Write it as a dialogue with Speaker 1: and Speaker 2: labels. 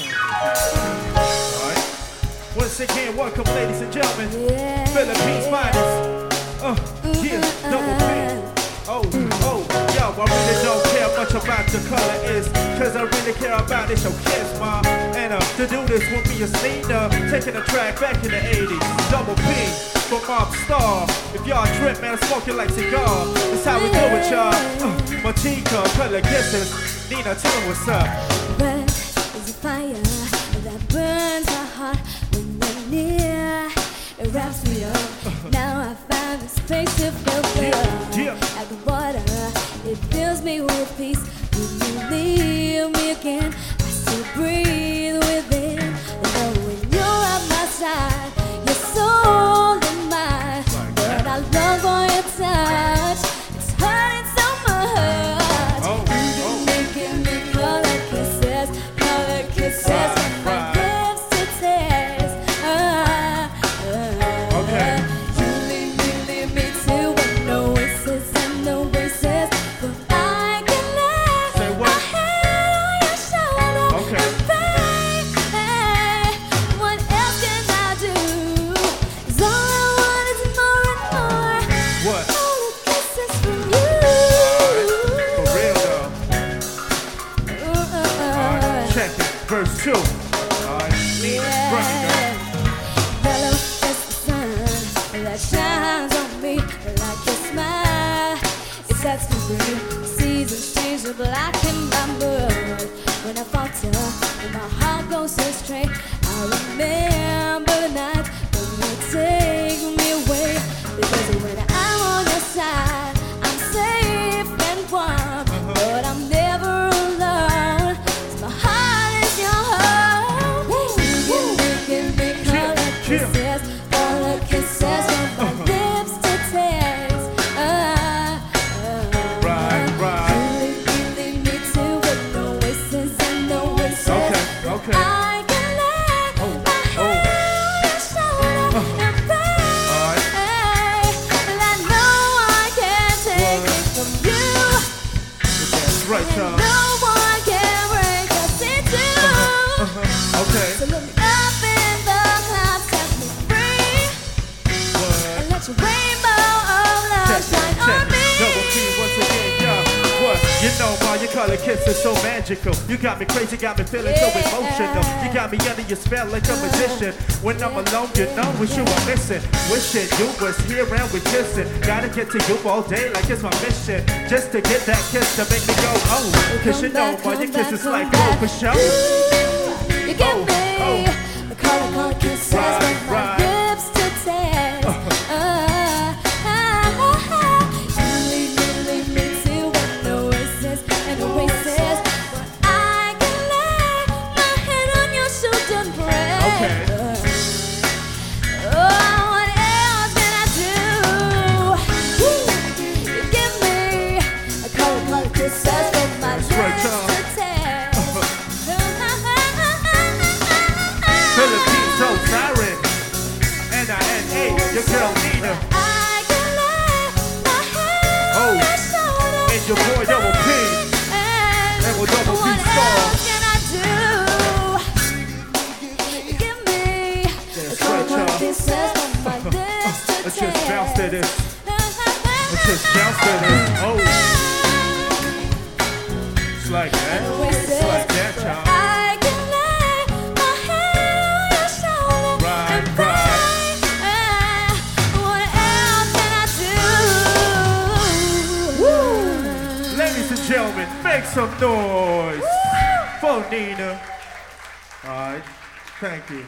Speaker 1: Alright. Once again, welcome, ladies and gentlemen. Yeah. Philippines finest. Uh, yeah, double P. Oh, oh, yo, I really don't care much about the color is, cause I really care about this your kiss, ma. And uh, to do this with me is Nina, taking a track back in the 80s. Double P for Mob Star. If y'all trip, man, I'm smoking like cigar. That's how we do it, y'all. Uh, Matika, color kisses. Nina, tell them what's up.
Speaker 2: Is a fire that burns my heart when you're near. It wraps me up. Now I find the space to feel good.
Speaker 1: Yeah.
Speaker 2: Like the water, it fills me with peace. When you leave me again, I still breathe within.
Speaker 1: Verse 2. Alright, run it, girl.
Speaker 2: Yellow is the sun that shines on me like your smile. It sets me free. Seasons change the black and mood. When I falter and my heart goes astray, I remember the night when you take me away. Because when I'm
Speaker 1: That's know why your color kiss is so magical. You got me crazy, got me feeling so emotional. You got me under your spell like a magician. When I'm alone, you know what you are missing. Wishing you was here and we kissing. Gotta get to you all day like it's my mission. Just to get that kiss to make me go, oh. Cause you know why your kiss is like, oh, for sure.
Speaker 2: You give
Speaker 1: Oh,
Speaker 2: me
Speaker 1: oh.
Speaker 2: And
Speaker 1: your boy Double P.
Speaker 2: And
Speaker 1: with Double P Star.
Speaker 2: else can I do? Give me a
Speaker 1: That's
Speaker 2: color,
Speaker 1: right,
Speaker 2: color
Speaker 1: y'all.
Speaker 2: kisses from my lips to
Speaker 1: Let's just bounce to this. Let's just bounce to this. Oh, Ladies and gentlemen, make some noise for Nina. All right, thank you.